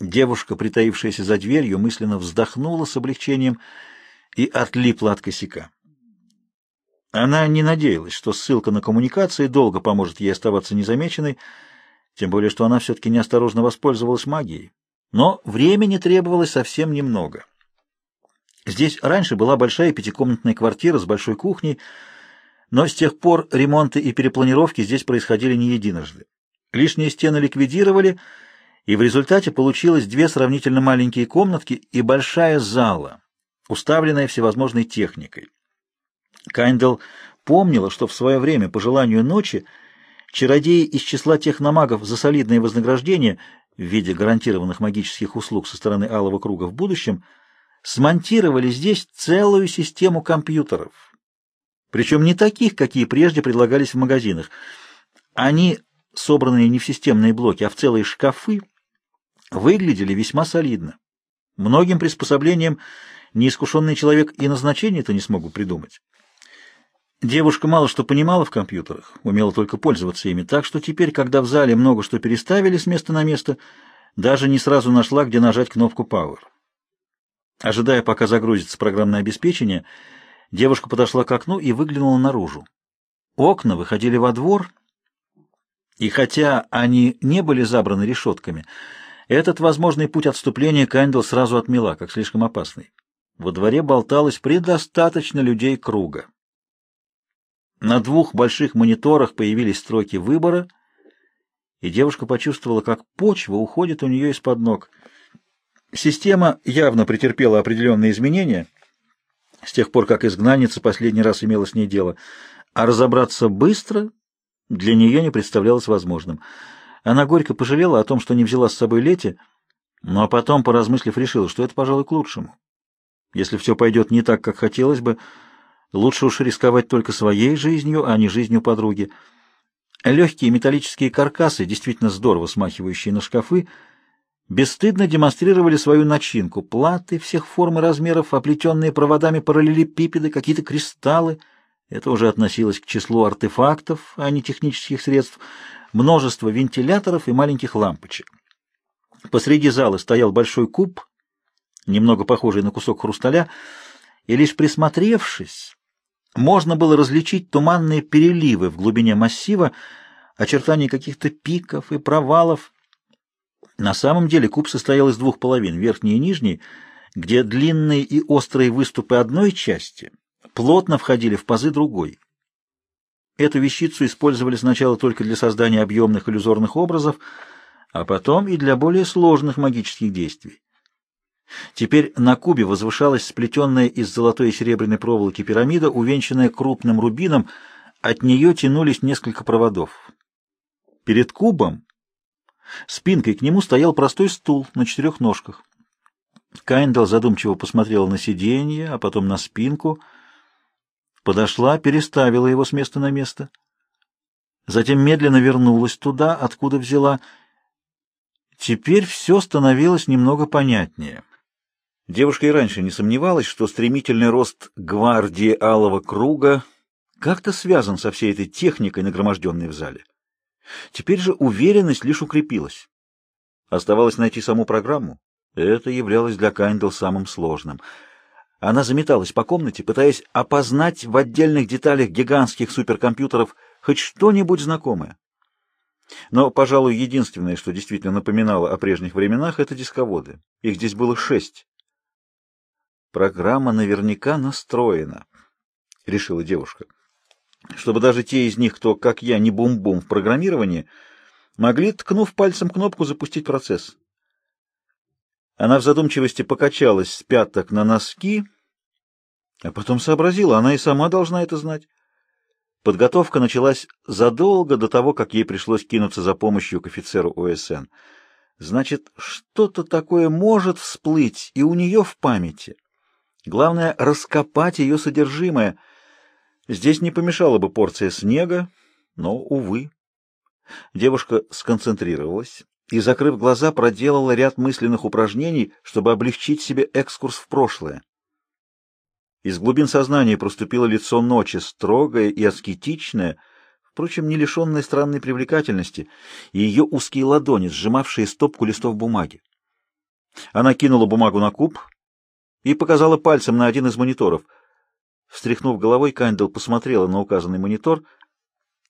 Девушка, притаившаяся за дверью, мысленно вздохнула с облегчением и отлипла от косяка. Она не надеялась, что ссылка на коммуникации долго поможет ей оставаться незамеченной, тем более что она все-таки неосторожно воспользовалась магией. Но времени требовалось совсем немного. Здесь раньше была большая пятикомнатная квартира с большой кухней, но с тех пор ремонты и перепланировки здесь происходили не единожды. Лишние стены ликвидировали, и в результате получилось две сравнительно маленькие комнатки и большая зала, уставленная всевозможной техникой. Кайндл помнила, что в свое время, по желанию ночи, чародеи из числа техномагов за солидное вознаграждение в виде гарантированных магических услуг со стороны Алого Круга в будущем смонтировали здесь целую систему компьютеров. Причем не таких, какие прежде предлагались в магазинах. Они, собранные не в системные блоки, а в целые шкафы, выглядели весьма солидно. Многим приспособлениям неискушенный человек и назначение-то не смог бы придумать. Девушка мало что понимала в компьютерах, умела только пользоваться ими, так что теперь, когда в зале много что переставили с места на место, даже не сразу нашла, где нажать кнопку Power. Ожидая, пока загрузится программное обеспечение, девушка подошла к окну и выглянула наружу. Окна выходили во двор, и хотя они не были забраны решетками, этот возможный путь отступления Кэндл сразу отмела, как слишком опасный. Во дворе болталось предостаточно людей круга. На двух больших мониторах появились строки выбора, и девушка почувствовала, как почва уходит у нее из-под ног. Система явно претерпела определенные изменения с тех пор, как изгнанница последний раз имела с ней дело, а разобраться быстро для нее не представлялось возможным. Она горько пожалела о том, что не взяла с собой Лети, но потом, поразмыслив, решила, что это, пожалуй, к лучшему. Если все пойдет не так, как хотелось бы, Лучше уж рисковать только своей жизнью, а не жизнью подруги. Легкие металлические каркасы, действительно здорово смахивающие на шкафы, бесстыдно демонстрировали свою начинку. Платы всех форм и размеров, оплетенные проводами параллелепипеды, какие-то кристаллы. Это уже относилось к числу артефактов, а не технических средств. Множество вентиляторов и маленьких лампочек. Посреди зала стоял большой куб, немного похожий на кусок хрусталя, и лишь присмотревшись, можно было различить туманные переливы в глубине массива, очертания каких-то пиков и провалов. На самом деле куб состоял из двух половин, верхней и нижней, где длинные и острые выступы одной части плотно входили в пазы другой. Эту вещицу использовали сначала только для создания объемных иллюзорных образов, а потом и для более сложных магических действий. Теперь на кубе возвышалась сплетенная из золотой и серебряной проволоки пирамида, увенчанная крупным рубином, от нее тянулись несколько проводов. Перед кубом, спинкой к нему стоял простой стул на четырех ножках. Кайндал задумчиво посмотрела на сиденье, а потом на спинку, подошла, переставила его с места на место. Затем медленно вернулась туда, откуда взяла. Теперь все становилось немного понятнее. Девушка и раньше не сомневалась, что стремительный рост гвардии Алого Круга как-то связан со всей этой техникой, нагроможденной в зале. Теперь же уверенность лишь укрепилась. Оставалось найти саму программу. Это являлось для Кайндл самым сложным. Она заметалась по комнате, пытаясь опознать в отдельных деталях гигантских суперкомпьютеров хоть что-нибудь знакомое. Но, пожалуй, единственное, что действительно напоминало о прежних временах, это дисководы. Их здесь было шесть. Программа наверняка настроена, — решила девушка. Чтобы даже те из них, кто, как я, не бум-бум в программировании, могли, ткнув пальцем кнопку, запустить процесс. Она в задумчивости покачалась с пяток на носки, а потом сообразила, она и сама должна это знать. Подготовка началась задолго до того, как ей пришлось кинуться за помощью к офицеру ОСН. Значит, что-то такое может всплыть и у нее в памяти. Главное — раскопать ее содержимое. Здесь не помешала бы порция снега, но, увы. Девушка сконцентрировалась и, закрыв глаза, проделала ряд мысленных упражнений, чтобы облегчить себе экскурс в прошлое. Из глубин сознания проступило лицо ночи, строгое и аскетичное, впрочем, не лишенное странной привлекательности, и ее узкие ладони, сжимавшие стопку листов бумаги. Она кинула бумагу на куб и показала пальцем на один из мониторов. Встряхнув головой, Кандел посмотрела на указанный монитор.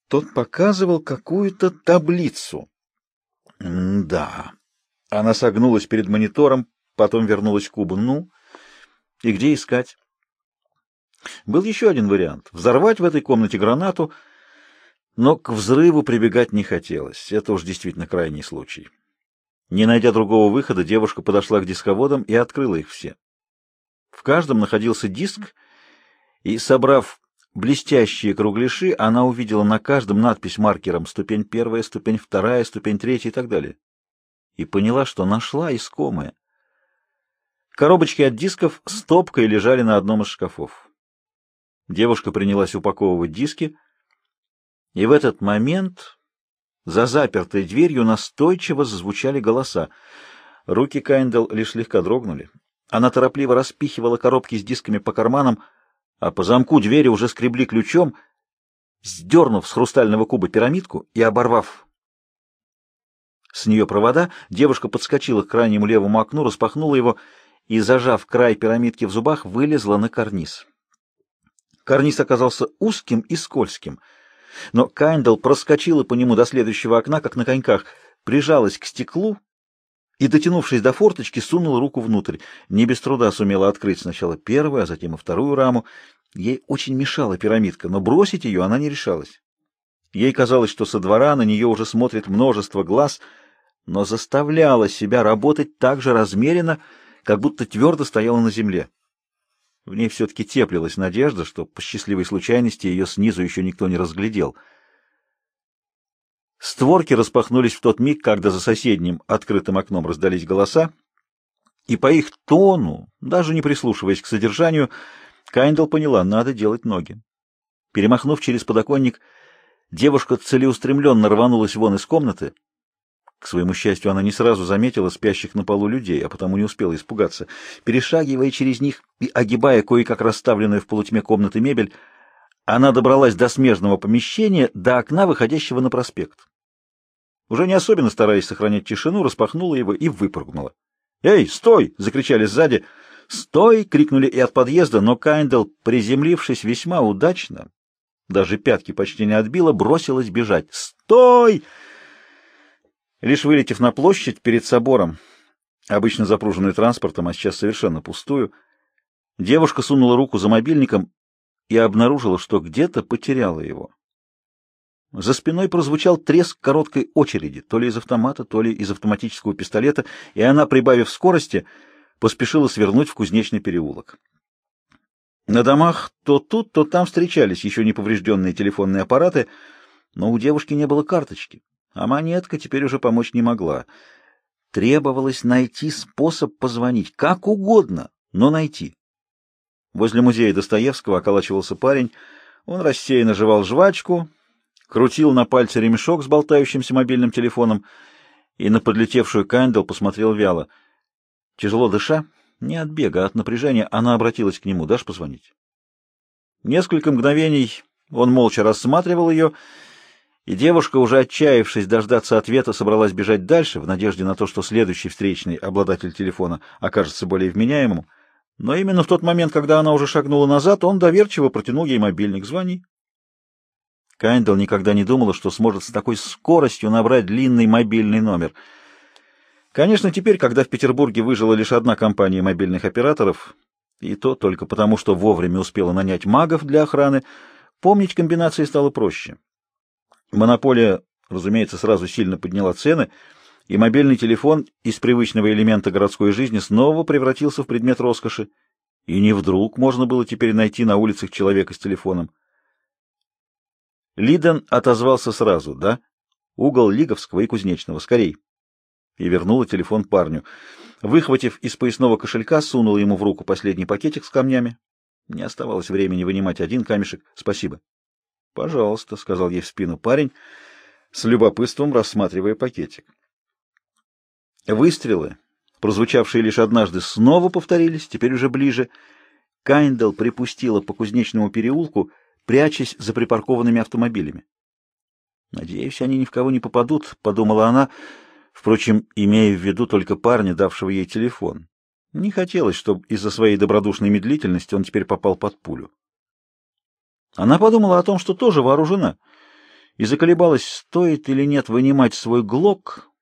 Тот показывал какую-то таблицу. М да. Она согнулась перед монитором, потом вернулась к кубу. Ну, и где искать? Был еще один вариант — взорвать в этой комнате гранату, но к взрыву прибегать не хотелось. Это уж действительно крайний случай. Не найдя другого выхода, девушка подошла к дисководам и открыла их все. В каждом находился диск, и, собрав блестящие кругляши, она увидела на каждом надпись маркером «ступень первая», «ступень вторая», «ступень третья» и так далее. И поняла, что нашла искомое. Коробочки от дисков стопкой лежали на одном из шкафов. Девушка принялась упаковывать диски, и в этот момент за запертой дверью настойчиво зазвучали голоса. Руки Кайндл лишь слегка дрогнули. Она торопливо распихивала коробки с дисками по карманам, а по замку двери уже скребли ключом, сдернув с хрустального куба пирамидку и оборвав с нее провода, девушка подскочила к крайнему левому окну, распахнула его и, зажав край пирамидки в зубах, вылезла на карниз. Карниз оказался узким и скользким, но Кайндл проскочила по нему до следующего окна, как на коньках, прижалась к стеклу и, дотянувшись до форточки, сунула руку внутрь. Не без труда сумела открыть сначала первую, а затем и вторую раму. Ей очень мешала пирамидка, но бросить ее она не решалась. Ей казалось, что со двора на нее уже смотрит множество глаз, но заставляла себя работать так же размеренно, как будто твердо стояла на земле. В ней все-таки теплилась надежда, что по счастливой случайности ее снизу еще никто не разглядел. Створки распахнулись в тот миг, когда за соседним открытым окном раздались голоса, и по их тону, даже не прислушиваясь к содержанию, Кайндл поняла, надо делать ноги. Перемахнув через подоконник, девушка целеустремленно рванулась вон из комнаты — к своему счастью, она не сразу заметила спящих на полу людей, а потому не успела испугаться. Перешагивая через них и огибая кое-как расставленную в полутьме комнаты мебель, она добралась до смежного помещения, до окна, выходящего на проспект. Уже не особенно стараясь сохранять тишину, распахнула его и выпрыгнула. «Эй, стой!» — закричали сзади. «Стой!» — крикнули и от подъезда, но Кайндл, приземлившись весьма удачно, даже пятки почти не отбила, бросилась бежать. «Стой!» Лишь вылетев на площадь перед собором, обычно запруженную транспортом, а сейчас совершенно пустую, девушка сунула руку за мобильником и обнаружила, что где-то потеряла его. За спиной прозвучал треск короткой очереди, то ли из автомата, то ли из автоматического пистолета, и она, прибавив скорости, поспешила свернуть в кузнечный переулок. На домах то тут, то там встречались еще не поврежденные телефонные аппараты, но у девушки не было карточки. А монетка теперь уже помочь не могла. Требовалось найти способ позвонить, как угодно, но найти. Возле музея Достоевского околачивался парень. Он рассеянно жевал жвачку, крутил на пальце ремешок с болтающимся мобильным телефоном и на подлетевшую Кандел посмотрел вяло. Тяжело дыша, не от бега, а от напряжения, она обратилась к нему. «Дашь позвонить?» Несколько мгновений он молча рассматривал ее и девушка, уже отчаявшись дождаться ответа, собралась бежать дальше, в надежде на то, что следующий встречный обладатель телефона окажется более вменяемым. Но именно в тот момент, когда она уже шагнула назад, он доверчиво протянул ей мобильник. «Звони». Кайндл никогда не думала, что сможет с такой скоростью набрать длинный мобильный номер. Конечно, теперь, когда в Петербурге выжила лишь одна компания мобильных операторов, и то только потому, что вовремя успела нанять магов для охраны, помнить комбинации стало проще. Монополия, разумеется, сразу сильно подняла цены, и мобильный телефон из привычного элемента городской жизни снова превратился в предмет роскоши. И не вдруг можно было теперь найти на улицах человека с телефоном. Лиден отозвался сразу, да? Угол Лиговского и Кузнечного, скорей. И вернула телефон парню. Выхватив из поясного кошелька, сунула ему в руку последний пакетик с камнями. Не оставалось времени вынимать один камешек. Спасибо. — Пожалуйста, — сказал ей в спину парень, с любопытством рассматривая пакетик. Выстрелы, прозвучавшие лишь однажды, снова повторились, теперь уже ближе. Кайндл припустила по кузнечному переулку, прячась за припаркованными автомобилями. «Надеюсь, они ни в кого не попадут», — подумала она, впрочем, имея в виду только парня, давшего ей телефон. Не хотелось, чтобы из-за своей добродушной медлительности он теперь попал под пулю. Она подумала о том, что тоже вооружена, и заколебалась, стоит или нет вынимать свой глок,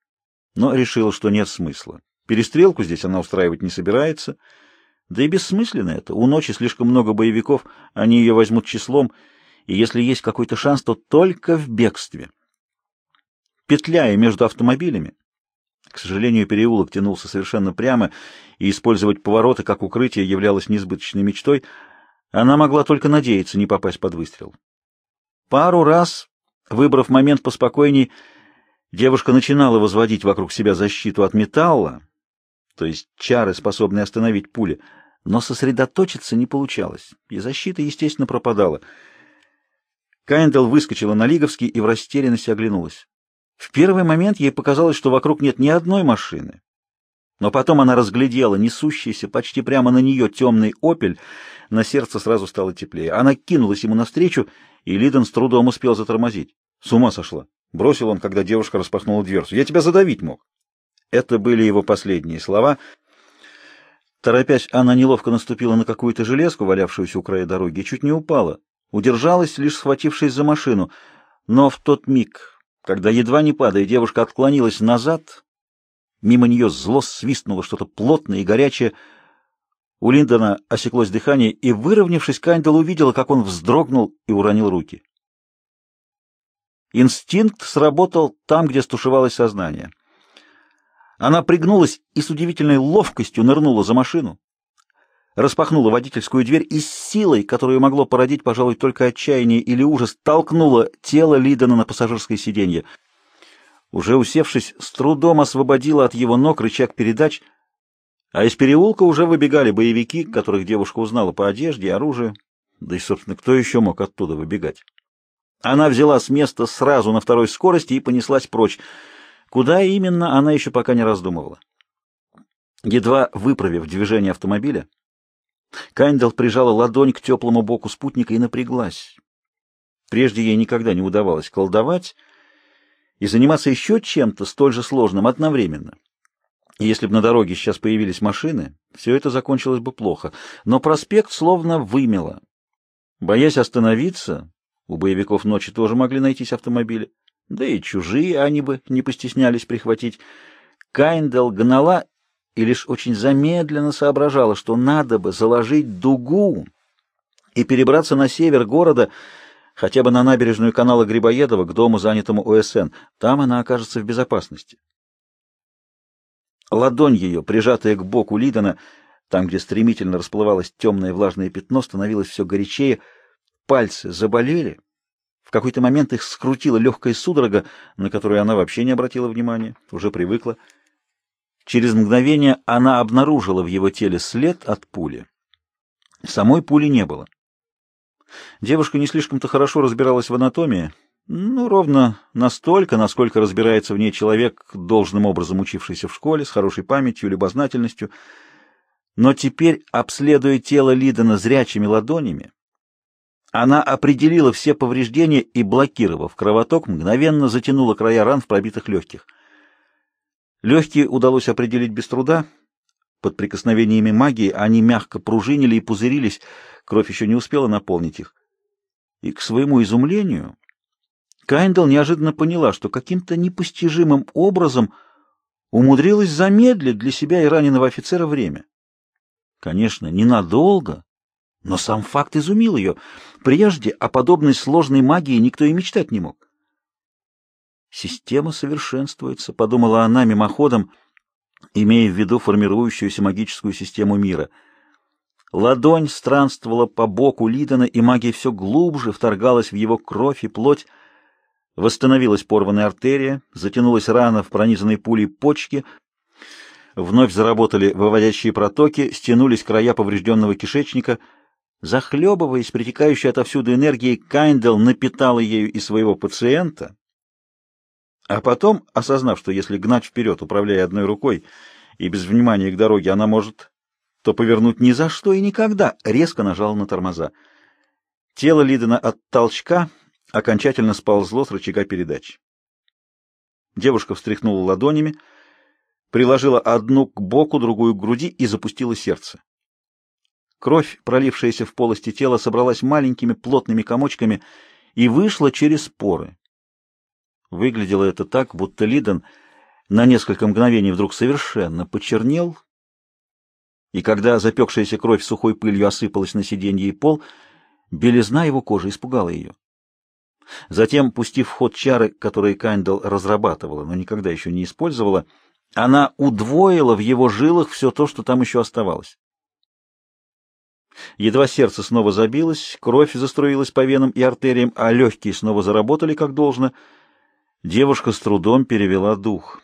но решила, что нет смысла. Перестрелку здесь она устраивать не собирается, да и бессмысленно это. У ночи слишком много боевиков, они ее возьмут числом, и если есть какой-то шанс, то только в бегстве. Петляя между автомобилями, к сожалению, переулок тянулся совершенно прямо, и использовать повороты как укрытие являлось несбыточной мечтой, она могла только надеяться не попасть под выстрел. Пару раз, выбрав момент поспокойней, девушка начинала возводить вокруг себя защиту от металла, то есть чары, способные остановить пули, но сосредоточиться не получалось, и защита, естественно, пропадала. Кайндл выскочила на Лиговский и в растерянности оглянулась. В первый момент ей показалось, что вокруг нет ни одной машины. Но потом она разглядела несущийся почти прямо на нее темный «Опель», на сердце сразу стало теплее. Она кинулась ему навстречу, и Лидон с трудом успел затормозить. С ума сошла. Бросил он, когда девушка распахнула дверцу. «Я тебя задавить мог». Это были его последние слова. Торопясь, она неловко наступила на какую-то железку, валявшуюся у края дороги, и чуть не упала. Удержалась, лишь схватившись за машину. Но в тот миг, когда, едва не падая, девушка отклонилась назад, мимо нее зло свистнуло что-то плотное и горячее. У Линдона осеклось дыхание, и, выровнявшись, Кайндал увидела, как он вздрогнул и уронил руки. Инстинкт сработал там, где стушевалось сознание. Она пригнулась и с удивительной ловкостью нырнула за машину, распахнула водительскую дверь и с силой, которую могло породить, пожалуй, только отчаяние или ужас, толкнула тело Лидона на пассажирское сиденье. Уже усевшись, с трудом освободила от его ног рычаг передач, а из переулка уже выбегали боевики, которых девушка узнала по одежде и оружию. Да и, собственно, кто еще мог оттуда выбегать? Она взяла с места сразу на второй скорости и понеслась прочь. Куда именно, она еще пока не раздумывала. Едва выправив движение автомобиля, Кайндал прижала ладонь к теплому боку спутника и напряглась. Прежде ей никогда не удавалось колдовать и заниматься еще чем-то столь же сложным одновременно. И если бы на дороге сейчас появились машины, все это закончилось бы плохо. Но проспект словно вымело. Боясь остановиться, у боевиков ночи тоже могли найтись автомобили, да и чужие они бы не постеснялись прихватить. Кайндал гнала и лишь очень замедленно соображала, что надо бы заложить дугу и перебраться на север города, хотя бы на набережную канала Грибоедова к дому, занятому ОСН. Там она окажется в безопасности. Ладонь ее, прижатая к боку Лидона, там, где стремительно расплывалось темное влажное пятно, становилось все горячее, пальцы заболели. В какой-то момент их скрутила легкая судорога, на которую она вообще не обратила внимания, уже привыкла. Через мгновение она обнаружила в его теле след от пули. Самой пули не было. Девушка не слишком-то хорошо разбиралась в анатомии, ну, ровно настолько, насколько разбирается в ней человек, должным образом учившийся в школе, с хорошей памятью, любознательностью. Но теперь, обследуя тело Лидона зрячими ладонями, она определила все повреждения и, блокировав кровоток, мгновенно затянула края ран в пробитых легких. Легкие удалось определить без труда. Под прикосновениями магии они мягко пружинили и пузырились, кровь еще не успела наполнить их. И, к своему изумлению, Кайндл неожиданно поняла, что каким-то непостижимым образом умудрилась замедлить для себя и раненого офицера время. Конечно, ненадолго, но сам факт изумил ее. Прежде о подобной сложной магии никто и мечтать не мог. «Система совершенствуется», — подумала она мимоходом, имея в виду формирующуюся магическую систему мира. Ладонь странствовала по боку Лидона, и магия все глубже вторгалась в его кровь и плоть. Восстановилась порванная артерия, затянулась рана в пронизанной пулей почки, вновь заработали выводящие протоки, стянулись края поврежденного кишечника. Захлебываясь, притекающей отовсюду энергией, Кайндел напитала ею и своего пациента, а потом, осознав, что если гнать вперед, управляя одной рукой, и без внимания к дороге она может, то повернуть ни за что и никогда, резко нажала на тормоза. Тело Лидена от толчка окончательно сползло с рычага передач. Девушка встряхнула ладонями, приложила одну к боку, другую к груди и запустила сердце. Кровь, пролившаяся в полости тела, собралась маленькими плотными комочками и вышла через поры. Выглядело это так, будто Лиден на несколько мгновений вдруг совершенно почернел, и когда запекшаяся кровь сухой пылью осыпалась на сиденье и пол, белизна его кожи испугала ее. Затем, пустив в ход чары, которые Кайндал разрабатывала, но никогда еще не использовала, она удвоила в его жилах все то, что там еще оставалось. Едва сердце снова забилось, кровь заструилась по венам и артериям, а легкие снова заработали как должно, девушка с трудом перевела дух.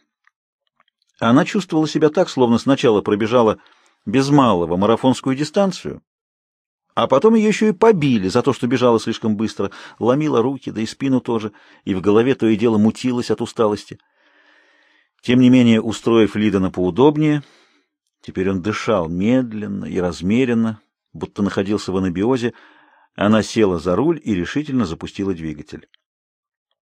Она чувствовала себя так, словно сначала пробежала без малого марафонскую дистанцию, а потом ее еще и побили за то, что бежала слишком быстро, ломила руки, да и спину тоже, и в голове то и дело мутилась от усталости. Тем не менее, устроив Лидона поудобнее, теперь он дышал медленно и размеренно, будто находился в анабиозе, она села за руль и решительно запустила двигатель.